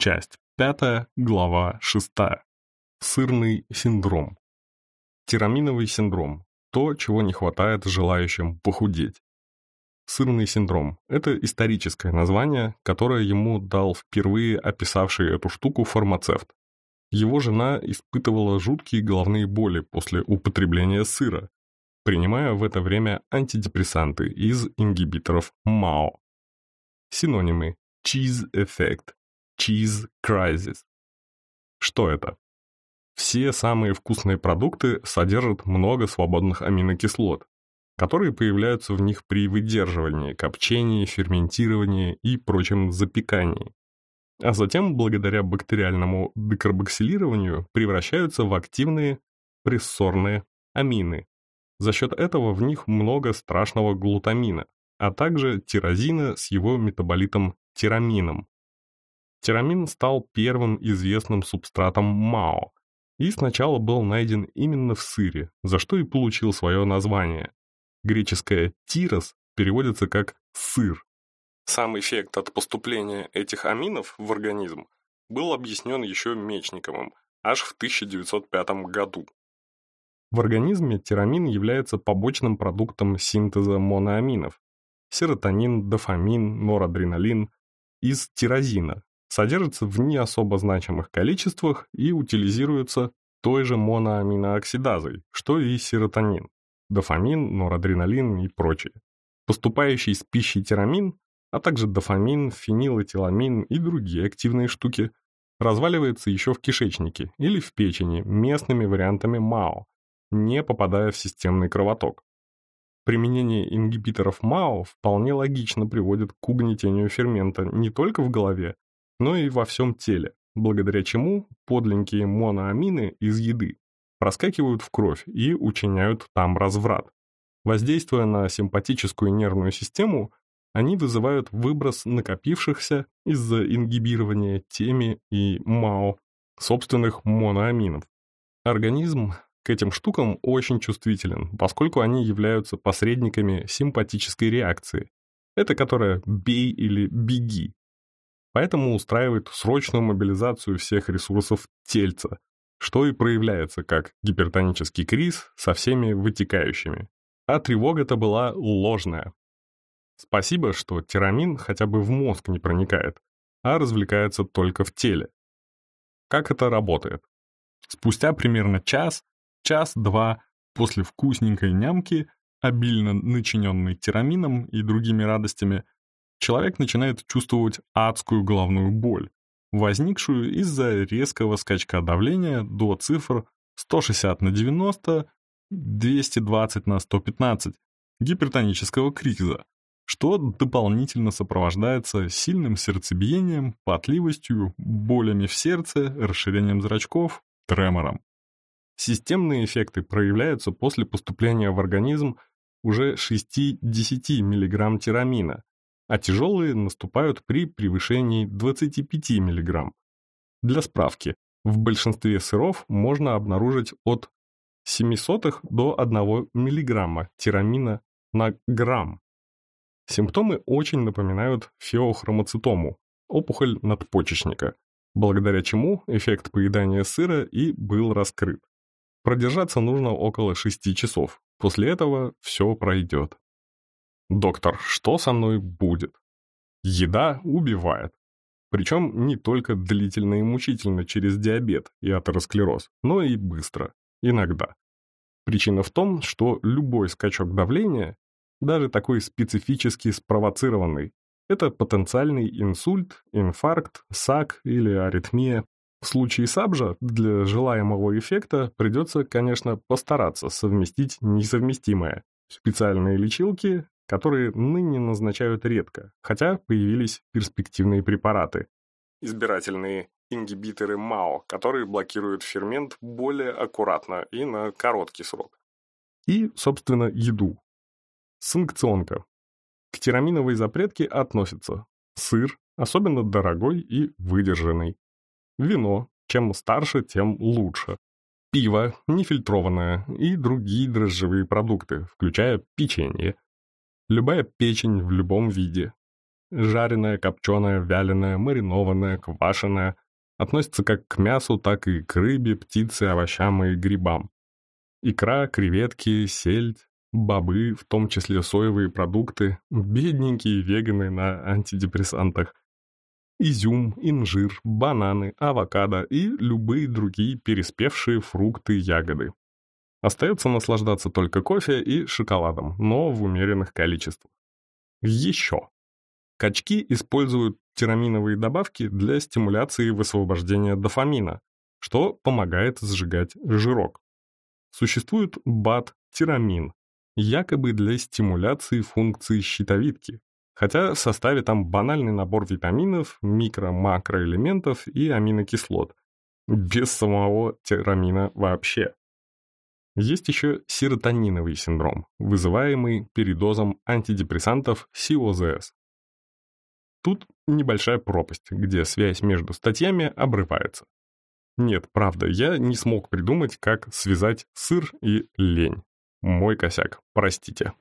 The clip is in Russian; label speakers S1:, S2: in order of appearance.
S1: Часть 5, глава 6. Сырный синдром. Тираминовый синдром – то, чего не хватает желающим похудеть. Сырный синдром – это историческое название, которое ему дал впервые описавший эту штуку фармацевт. Его жена испытывала жуткие головные боли после употребления сыра, принимая в это время антидепрессанты из ингибиторов МАО. Синонимы – effect, cheese crisis. Что это? Все самые вкусные продукты содержат много свободных аминокислот, которые появляются в них при выдерживании, копчении, ферментировании и прочем запекании. А затем, благодаря бактериальному декарбоксилированию, превращаются в активные прессорные амины. За счет этого в них много страшного глутамина, а также тирозина с его метаболитом тирамином. Тирамин стал первым известным субстратом МАО и сначала был найден именно в сыре, за что и получил свое название. Греческое «тирос» переводится как «сыр». Сам эффект от поступления этих аминов в организм был объяснен еще Мечниковым аж в 1905 году. В организме тирамин является побочным продуктом синтеза моноаминов – серотонин, дофамин, норадреналин – из тирозина, содержится в не особо значимых количествах и утилизируется той же моноаминооксидазой, что и серотонин, дофамин, норадреналин и прочее. Поступающий с пищей тирамин, а также дофамин, фенилэтиламин и другие активные штуки разваливается еще в кишечнике или в печени местными вариантами МАО, не попадая в системный кровоток. Применение ингибиторов МАО вполне логично приводит к угнетению фермента не только в голове, но и во всем теле, благодаря чему подленькие моноамины из еды проскакивают в кровь и учиняют там разврат. Воздействуя на симпатическую нервную систему, они вызывают выброс накопившихся из-за ингибирования теми и МАО собственных моноаминов. Организм к этим штукам очень чувствителен, поскольку они являются посредниками симпатической реакции. Это которая «бей» или «беги», поэтому устраивает срочную мобилизацию всех ресурсов тельца, что и проявляется как гипертонический криз со всеми вытекающими. А тревога-то была ложная. Спасибо, что тирамин хотя бы в мозг не проникает, а развлекается только в теле. Как это работает? Спустя примерно час, час-два после вкусненькой нямки, обильно начиненной тирамином и другими радостями, человек начинает чувствовать адскую головную боль, возникшую из-за резкого скачка давления до цифр 160 на 90, 220 на 115 гипертонического криза, что дополнительно сопровождается сильным сердцебиением, потливостью, болями в сердце, расширением зрачков, тремором. Системные эффекты проявляются после поступления в организм уже 6-10 мг тирамина, а тяжелые наступают при превышении 25 мг. Для справки, в большинстве сыров можно обнаружить от 0,07 до 1 мг тирамина на грамм. Симптомы очень напоминают феохромоцитому, опухоль надпочечника, благодаря чему эффект поедания сыра и был раскрыт. Продержаться нужно около 6 часов, после этого все пройдет. «Доктор, что со мной будет?» Еда убивает. Причем не только длительно и мучительно через диабет и атеросклероз, но и быстро, иногда. Причина в том, что любой скачок давления, даже такой специфически спровоцированный, это потенциальный инсульт, инфаркт, САК или аритмия. В случае САБЖа для желаемого эффекта придется, конечно, постараться совместить несовместимое. Специальные лечилки, которые ныне назначают редко, хотя появились перспективные препараты. Избирательные ингибиторы МАО, которые блокируют фермент более аккуратно и на короткий срок. И, собственно, еду. Санкционка. К тираминовой запретке относятся сыр, особенно дорогой и выдержанный, вино, чем старше, тем лучше, пиво, нефильтрованное и другие дрожжевые продукты, включая печенье, Любая печень в любом виде. жареное, копченое, вяленое, маринованное, квашеное. Относится как к мясу, так и к рыбе, птице, овощам и грибам. Икра, креветки, сельдь, бобы, в том числе соевые продукты, бедненькие веганы на антидепрессантах, изюм, инжир, бананы, авокадо и любые другие переспевшие фрукты ягоды. Остается наслаждаться только кофе и шоколадом, но в умеренных количествах. Еще. Качки используют тираминовые добавки для стимуляции высвобождения дофамина, что помогает сжигать жирок. Существует БАТ-тирамин, якобы для стимуляции функции щитовидки, хотя в составе там банальный набор витаминов, микро-макроэлементов и аминокислот, без самого тирамина вообще. Есть еще серотониновый синдром, вызываемый передозом антидепрессантов СИОЗС. Тут небольшая пропасть, где связь между статьями обрывается. Нет, правда, я не смог придумать, как связать сыр и лень. Мой косяк, простите.